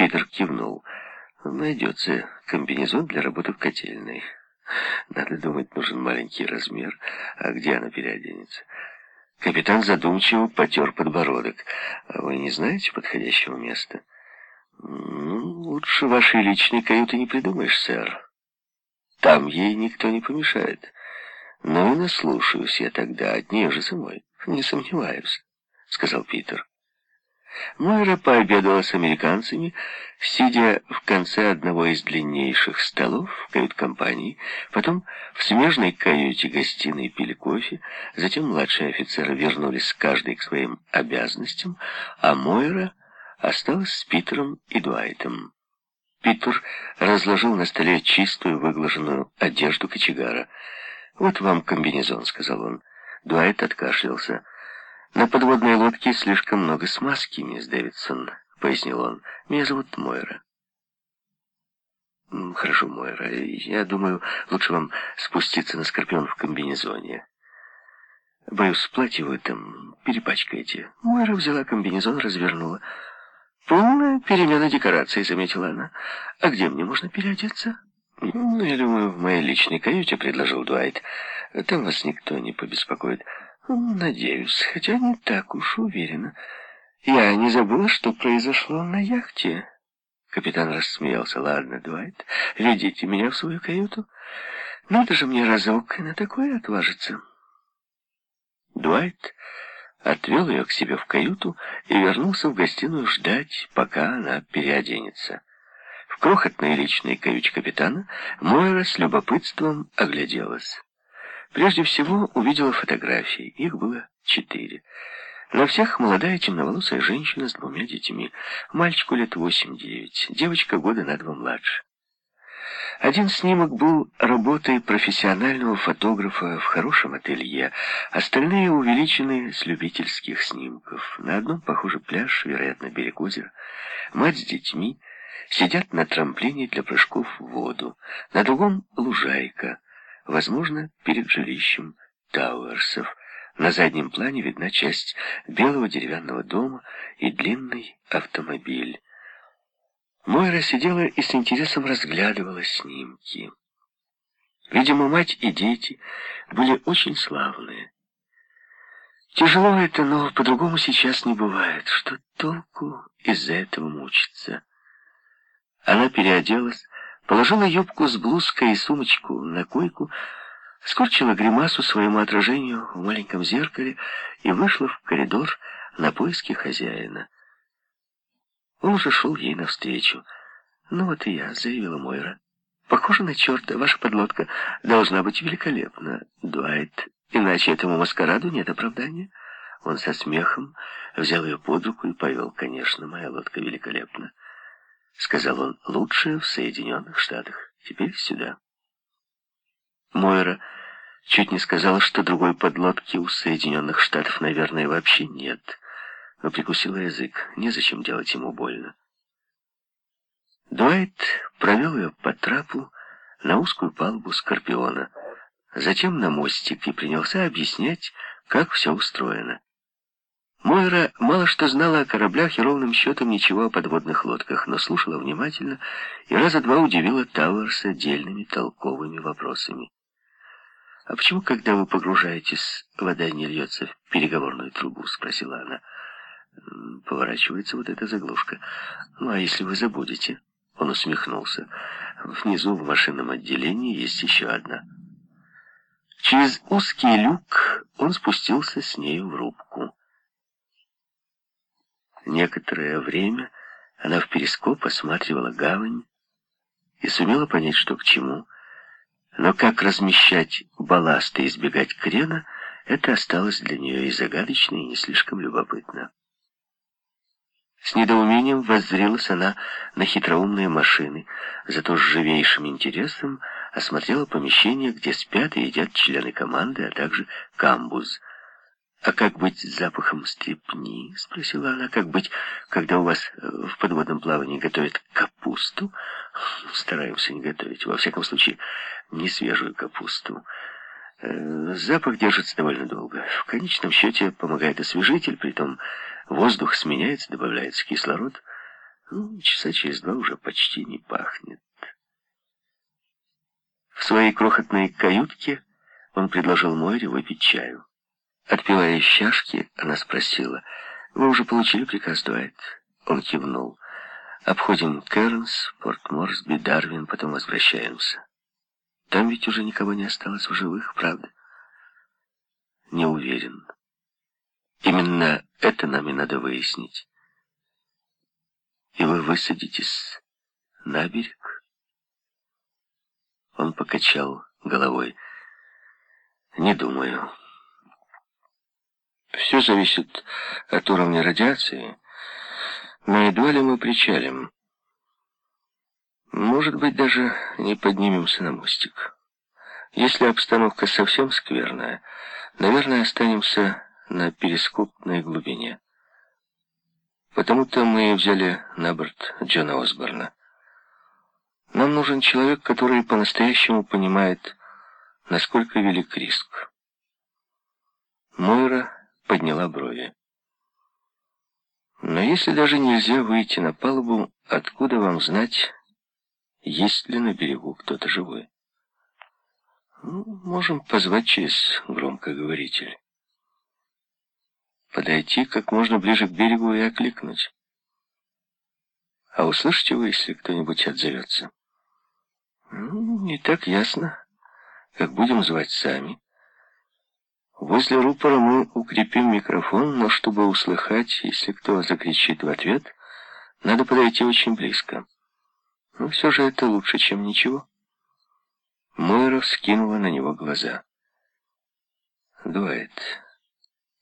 Питер кивнул. Найдется комбинезон для работы в котельной. Надо думать, нужен маленький размер. А где она переоденется? Капитан задумчиво потер подбородок. А вы не знаете подходящего места? Ну, лучше вашей личной каюты не придумаешь, сэр. Там ей никто не помешает. Ну и наслушаюсь я тогда от нее же самой. Не сомневаюсь, сказал Питер. Мойра пообедала с американцами, сидя в конце одного из длиннейших столов в кают-компании, потом в смежной каюте-гостиной пили кофе, затем младшие офицеры вернулись каждый к своим обязанностям, а Мойра осталась с Питером и Дуайтом. Питер разложил на столе чистую выглаженную одежду кочегара. «Вот вам комбинезон», — сказал он. Дуайт откашлялся. «На подводной лодке слишком много смазки, мисс Дэвидсон», — пояснил он. «Меня зовут Мойра». «Хорошо, Мойра. Я думаю, лучше вам спуститься на Скорпион в комбинезоне. Боюсь, платье вы там перепачкаете». Мойра взяла комбинезон, развернула. «Полная перемена декораций», — заметила она. «А где мне можно переодеться?» «Ну, я думаю, в моей личной каюте», — предложил Дуайт. «Там вас никто не побеспокоит». Надеюсь, хотя не так уж уверена. Я не забыла, что произошло на яхте. Капитан рассмеялся. Ладно, Дуайт, ведите меня в свою каюту. Надо же мне разок на такое отважиться. Дуайт отвел ее к себе в каюту и вернулся в гостиную ждать, пока она переоденется. В крохотной личной каюте капитана Мойра с любопытством огляделась. Прежде всего увидела фотографии. Их было четыре. На всех молодая темноволосая женщина с двумя детьми. Мальчику лет восемь-девять, девочка года на два младше. Один снимок был работой профессионального фотографа в хорошем ателье, остальные увеличены с любительских снимков. На одном, похоже, пляж, вероятно, берег озера. Мать с детьми сидят на трамплине для прыжков в воду. На другом — лужайка возможно, перед жилищем Тауэрсов. На заднем плане видна часть белого деревянного дома и длинный автомобиль. Мойра сидела и с интересом разглядывала снимки. Видимо, мать и дети были очень славные. Тяжело это, но по-другому сейчас не бывает. Что толку из-за этого мучиться? Она переоделась, Положила юбку с блузкой и сумочку на койку, скорчила гримасу своему отражению в маленьком зеркале и вышла в коридор на поиски хозяина. Он уже шел ей навстречу. «Ну вот и я», — заявила Мойра. «Похоже на черта, ваша подлодка должна быть великолепна, Дуайт, иначе этому маскараду нет оправдания». Он со смехом взял ее под руку и повел. «Конечно, моя лодка великолепна». — сказал он, — лучшее в Соединенных Штатах. Теперь сюда. Мойра чуть не сказала, что другой подлодки у Соединенных Штатов, наверное, вообще нет, но прикусила язык. Незачем делать ему больно. Дуайт провел ее по трапу на узкую палубу Скорпиона, затем на мостик и принялся объяснять, как все устроено. Мойра мало что знала о кораблях и ровным счетом ничего о подводных лодках, но слушала внимательно и раза два удивила Тауэрса дельными толковыми вопросами. «А почему, когда вы погружаетесь, вода не льется в переговорную трубу?» — спросила она. Поворачивается вот эта заглушка. «Ну, а если вы забудете?» Он усмехнулся. «Внизу в машинном отделении есть еще одна». Через узкий люк он спустился с нею в рубку. Некоторое время она в перископ осматривала гавань и сумела понять, что к чему. Но как размещать балласт и избегать крена, это осталось для нее и загадочно, и не слишком любопытно. С недоумением воззрелась она на хитроумные машины, зато с живейшим интересом осмотрела помещение, где спят и едят члены команды, а также камбуз — «А как быть с запахом стрепни?» — спросила она. «Как быть, когда у вас э, в подводном плавании готовят капусту?» «Стараемся не готовить. Во всяком случае, не свежую капусту. Э, запах держится довольно долго. В конечном счете помогает освежитель, притом воздух сменяется, добавляется кислород. Ну, часа через два уже почти не пахнет. В своей крохотной каютке он предложил Мойре выпить чаю. Отпивая из чашки, она спросила, «Вы уже получили приказ, Дуайт?» Он кивнул. «Обходим Кернс, Порт Морсби, Дарвин, потом возвращаемся. Там ведь уже никого не осталось в живых, правда?» «Не уверен. Именно это нам и надо выяснить. И вы высадитесь на берег?» Он покачал головой. «Не думаю». Все зависит от уровня радиации, но едва ли мы причалим. Может быть, даже не поднимемся на мостик. Если обстановка совсем скверная, наверное, останемся на перископной глубине. Потому-то мы взяли на борт Джона Осборна. Нам нужен человек, который по-настоящему понимает, насколько велик риск. Мойра подняла брови. Но если даже нельзя выйти на палубу, откуда вам знать, есть ли на берегу кто-то живой? Ну, можем позвать через громкоговоритель. Подойти как можно ближе к берегу и окликнуть. А услышите вы, если кто-нибудь отзовется? Ну, не так ясно, как будем звать сами. Возле рупора мы укрепим микрофон, но чтобы услыхать, если кто закричит в ответ, надо подойти очень близко. Но все же это лучше, чем ничего. Мойра вскинула на него глаза. Дуайт,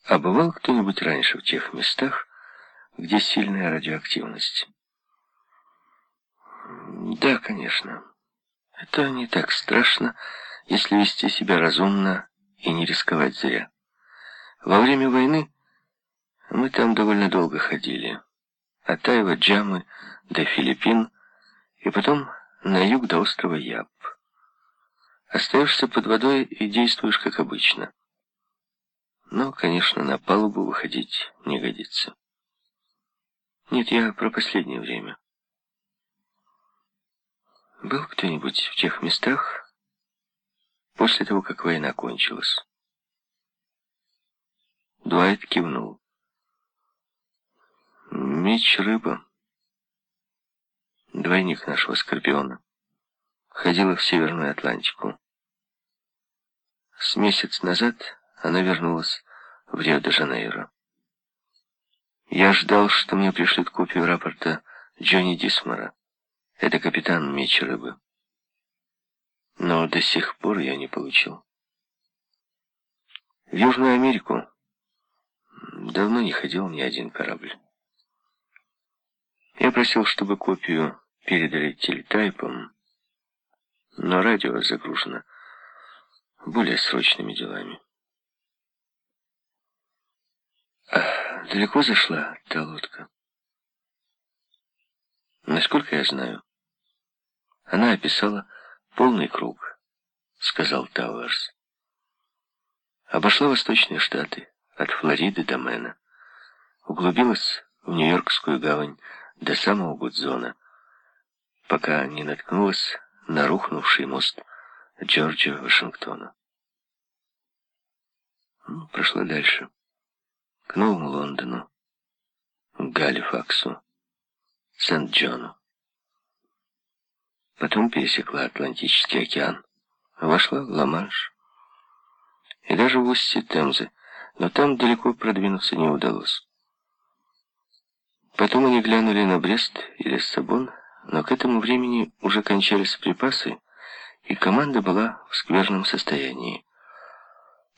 а бывал кто-нибудь раньше в тех местах, где сильная радиоактивность? Да, конечно. Это не так страшно, если вести себя разумно и не рисковать зря. Во время войны мы там довольно долго ходили. От Айва, Джамы до Филиппин, и потом на юг до острова Яб. Остаешься под водой и действуешь как обычно. Но, конечно, на палубу выходить не годится. Нет, я про последнее время. Был кто-нибудь в тех местах, после того, как война кончилась. Дуайт кивнул. Меч-рыба, двойник нашего Скорпиона, ходила в Северную Атлантику. С месяц назад она вернулась в Рио-де-Жанейро. Я ждал, что мне пришлют копию рапорта Джонни Дисмара. Это капитан Меч-рыбы но до сих пор я не получил. В Южную Америку давно не ходил ни один корабль. Я просил, чтобы копию передали телетайпом, но радио загружено более срочными делами. А далеко зашла та лодка? Насколько я знаю, она описала «Полный круг», — сказал Тауэрс. Обошла Восточные Штаты, от Флориды до Мэна. Углубилась в Нью-Йоркскую гавань до самого Гудзона, пока не наткнулась на рухнувший мост Джорджа Вашингтона. Ну, прошла дальше, к Новому Лондону, к Галифаксу, Сент-Джону. Потом пересекла Атлантический океан, вошла в Ла-Манш и даже в устье Темзы, но там далеко продвинуться не удалось. Потом они глянули на Брест и Лиссабон, но к этому времени уже кончались припасы, и команда была в скверном состоянии.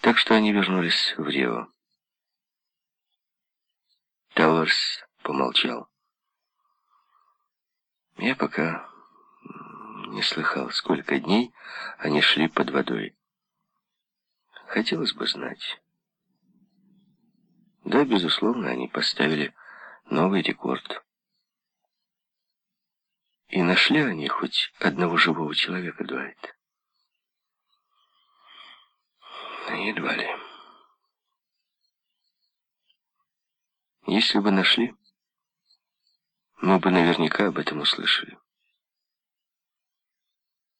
Так что они вернулись в Рио. Тауэрс помолчал. Я пока не слыхал, сколько дней они шли под водой. Хотелось бы знать. Да, безусловно, они поставили новый рекорд. И нашли они хоть одного живого человека, Дуайт? Едва ли. Если бы нашли, мы бы наверняка об этом услышали.